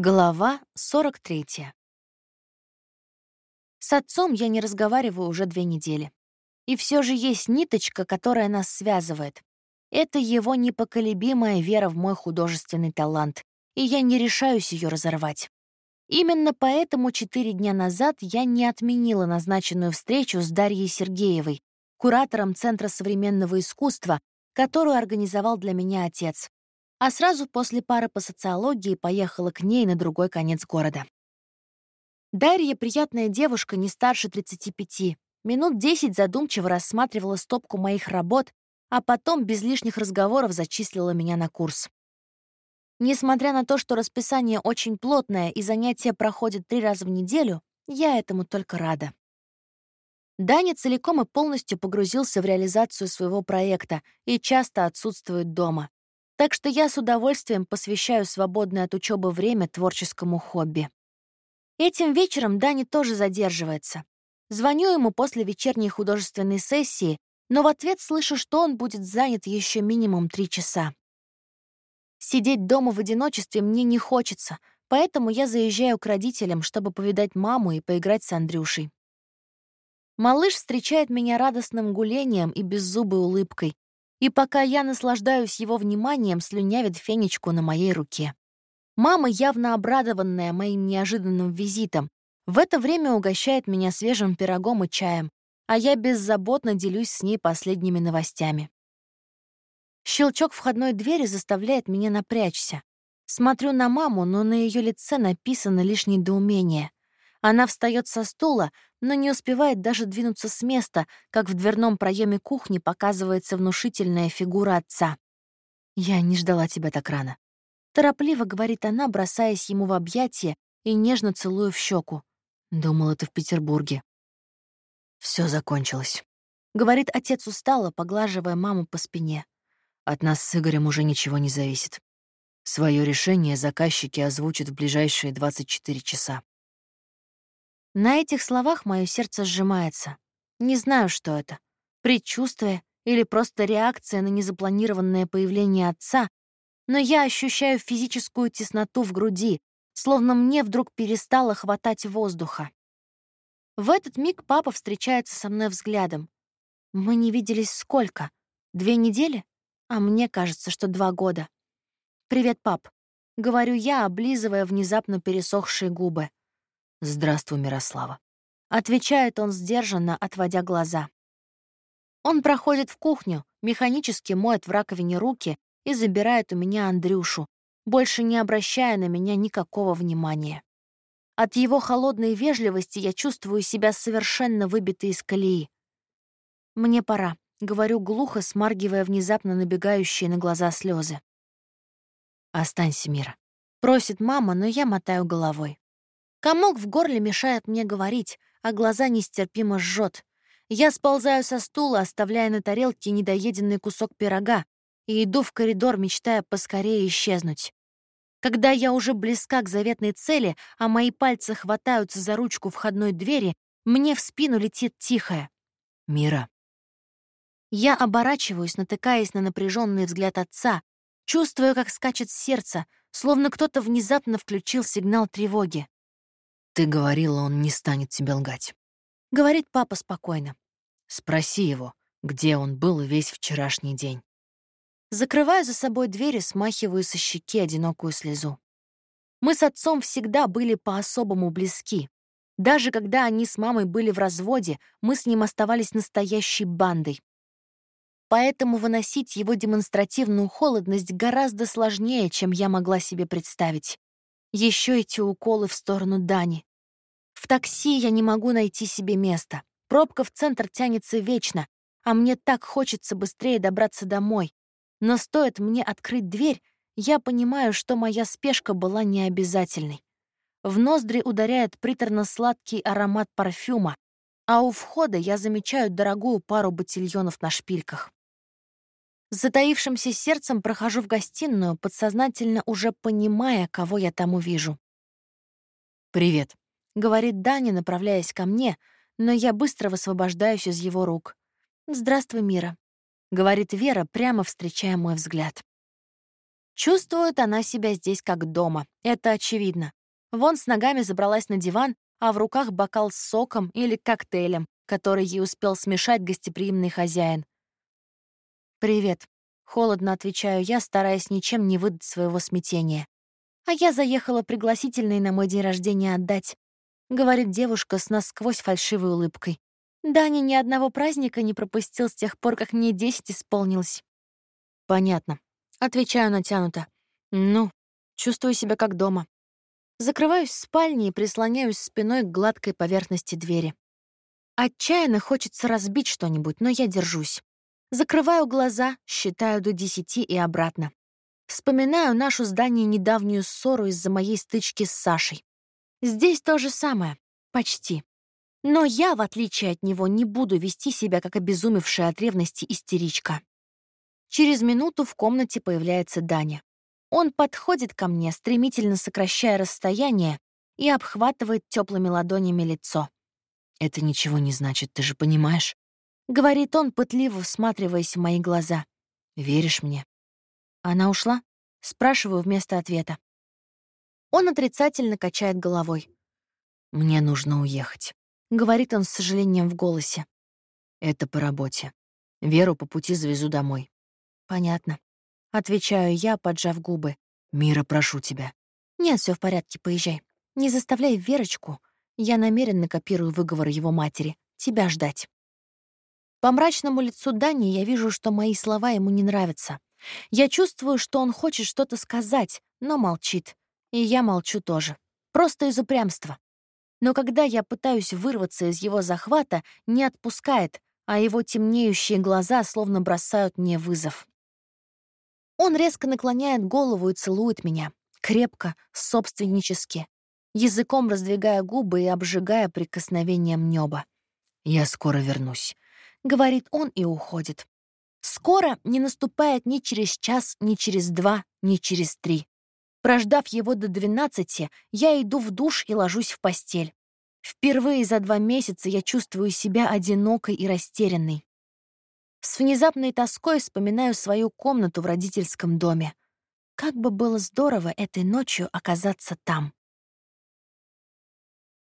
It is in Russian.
Глава 43. С отцом я не разговариваю уже две недели. И все же есть ниточка, которая нас связывает. Это его непоколебимая вера в мой художественный талант, и я не решаюсь ее разорвать. Именно поэтому четыре дня назад я не отменила назначенную встречу с Дарьей Сергеевой, куратором Центра современного искусства, которую организовал для меня отец а сразу после пары по социологии поехала к ней на другой конец города. Дарья — приятная девушка, не старше 35. Минут 10 задумчиво рассматривала стопку моих работ, а потом без лишних разговоров зачислила меня на курс. Несмотря на то, что расписание очень плотное и занятия проходят три раза в неделю, я этому только рада. Даня целиком и полностью погрузился в реализацию своего проекта и часто отсутствует дома. Так что я с удовольствием посвящаю свободное от учебы время творческому хобби. Этим вечером Дани тоже задерживается. Звоню ему после вечерней художественной сессии, но в ответ слышу, что он будет занят еще минимум три часа. Сидеть дома в одиночестве мне не хочется, поэтому я заезжаю к родителям, чтобы повидать маму и поиграть с Андрюшей. Малыш встречает меня радостным гулением и беззубой улыбкой, и пока я наслаждаюсь его вниманием, слюнявит фенечку на моей руке. Мама, явно обрадованная моим неожиданным визитом, в это время угощает меня свежим пирогом и чаем, а я беззаботно делюсь с ней последними новостями. Щелчок входной двери заставляет меня напрячься. Смотрю на маму, но на ее лице написано лишь недоумение. Она встает со стула, но не успевает даже двинуться с места, как в дверном проеме кухни показывается внушительная фигура отца. «Я не ждала тебя так рано». Торопливо говорит она, бросаясь ему в объятия и нежно целуя в щеку. «Думала, ты в Петербурге». Все закончилось», — говорит отец устало, поглаживая маму по спине. «От нас с Игорем уже ничего не зависит. Свое решение заказчики озвучат в ближайшие 24 часа. На этих словах мое сердце сжимается. Не знаю, что это. Предчувствие или просто реакция на незапланированное появление отца, но я ощущаю физическую тесноту в груди, словно мне вдруг перестало хватать воздуха. В этот миг папа встречается со мной взглядом. Мы не виделись сколько? Две недели? А мне кажется, что два года. «Привет, пап», — говорю я, облизывая внезапно пересохшие губы. «Здравствуй, Мирослава», — отвечает он сдержанно, отводя глаза. Он проходит в кухню, механически моет в раковине руки и забирает у меня Андрюшу, больше не обращая на меня никакого внимания. От его холодной вежливости я чувствую себя совершенно выбитой из колеи. «Мне пора», — говорю глухо, смаргивая внезапно набегающие на глаза слезы. «Останься, Мира», — просит мама, но я мотаю головой. Комок в горле мешает мне говорить, а глаза нестерпимо жжет. Я сползаю со стула, оставляя на тарелке недоеденный кусок пирога, и иду в коридор, мечтая поскорее исчезнуть. Когда я уже близка к заветной цели, а мои пальцы хватаются за ручку входной двери, мне в спину летит тихое. «Мира». Я оборачиваюсь, натыкаясь на напряженный взгляд отца, чувствую, как скачет сердце, словно кто-то внезапно включил сигнал тревоги. Ты говорила, он не станет тебе лгать. Говорит папа спокойно. Спроси его, где он был весь вчерашний день. Закрываю за собой дверь и смахиваю со щеки одинокую слезу. Мы с отцом всегда были по-особому близки. Даже когда они с мамой были в разводе, мы с ним оставались настоящей бандой. Поэтому выносить его демонстративную холодность гораздо сложнее, чем я могла себе представить. Еще эти уколы в сторону Дани. Такси я не могу найти себе места. Пробка в центр тянется вечно, а мне так хочется быстрее добраться домой. Но стоит мне открыть дверь, я понимаю, что моя спешка была необязательной. В ноздри ударяет приторно-сладкий аромат парфюма, а у входа я замечаю дорогую пару ботильонов на шпильках. Затаившимся сердцем прохожу в гостиную, подсознательно уже понимая, кого я там увижу. «Привет», говорит Даня, направляясь ко мне, но я быстро высвобождаюсь из его рук. «Здравствуй, Мира», — говорит Вера, прямо встречая мой взгляд. Чувствует она себя здесь как дома, это очевидно. Вон с ногами забралась на диван, а в руках бокал с соком или коктейлем, который ей успел смешать гостеприимный хозяин. «Привет», — холодно отвечаю я, стараясь ничем не выдать своего смятения. «А я заехала пригласительный на мой день рождения отдать», — говорит девушка с насквозь фальшивой улыбкой. «Даня ни одного праздника не пропустил с тех пор, как мне десять исполнилось». «Понятно», — отвечаю натянуто. «Ну, чувствую себя как дома». Закрываюсь в спальне и прислоняюсь спиной к гладкой поверхности двери. Отчаянно хочется разбить что-нибудь, но я держусь. Закрываю глаза, считаю до десяти и обратно. Вспоминаю нашу с Даней недавнюю ссору из-за моей стычки с Сашей. Здесь то же самое. Почти. Но я, в отличие от него, не буду вести себя, как обезумевшая от ревности истеричка. Через минуту в комнате появляется Даня. Он подходит ко мне, стремительно сокращая расстояние, и обхватывает теплыми ладонями лицо. «Это ничего не значит, ты же понимаешь?» — говорит он, пытливо всматриваясь в мои глаза. «Веришь мне?» «Она ушла?» — спрашиваю вместо ответа. Он отрицательно качает головой. «Мне нужно уехать», — говорит он с сожалением в голосе. «Это по работе. Веру по пути завезу домой». «Понятно. Отвечаю я, поджав губы. «Мира, прошу тебя». «Нет, все в порядке, поезжай. Не заставляй Верочку. Я намеренно копирую выговор его матери. Тебя ждать». По мрачному лицу Дани я вижу, что мои слова ему не нравятся. Я чувствую, что он хочет что-то сказать, но молчит. И я молчу тоже. Просто из упрямства. Но когда я пытаюсь вырваться из его захвата, не отпускает, а его темнеющие глаза словно бросают мне вызов. Он резко наклоняет голову и целует меня, крепко, собственнически, языком раздвигая губы и обжигая прикосновением неба. «Я скоро вернусь», — говорит он и уходит. Скоро не наступает ни через час, ни через два, ни через три. Прождав его до двенадцати, я иду в душ и ложусь в постель. Впервые за два месяца я чувствую себя одинокой и растерянной. С внезапной тоской вспоминаю свою комнату в родительском доме. Как бы было здорово этой ночью оказаться там.